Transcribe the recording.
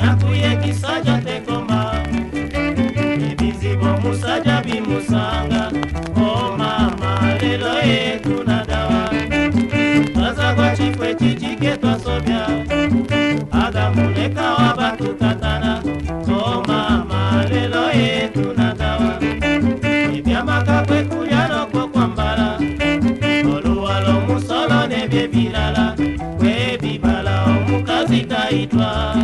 nakuye kisajja tekoma ebizibu omusajja bimusanga o oh mama twasobya. Agamuleka wabatutatana tayitwa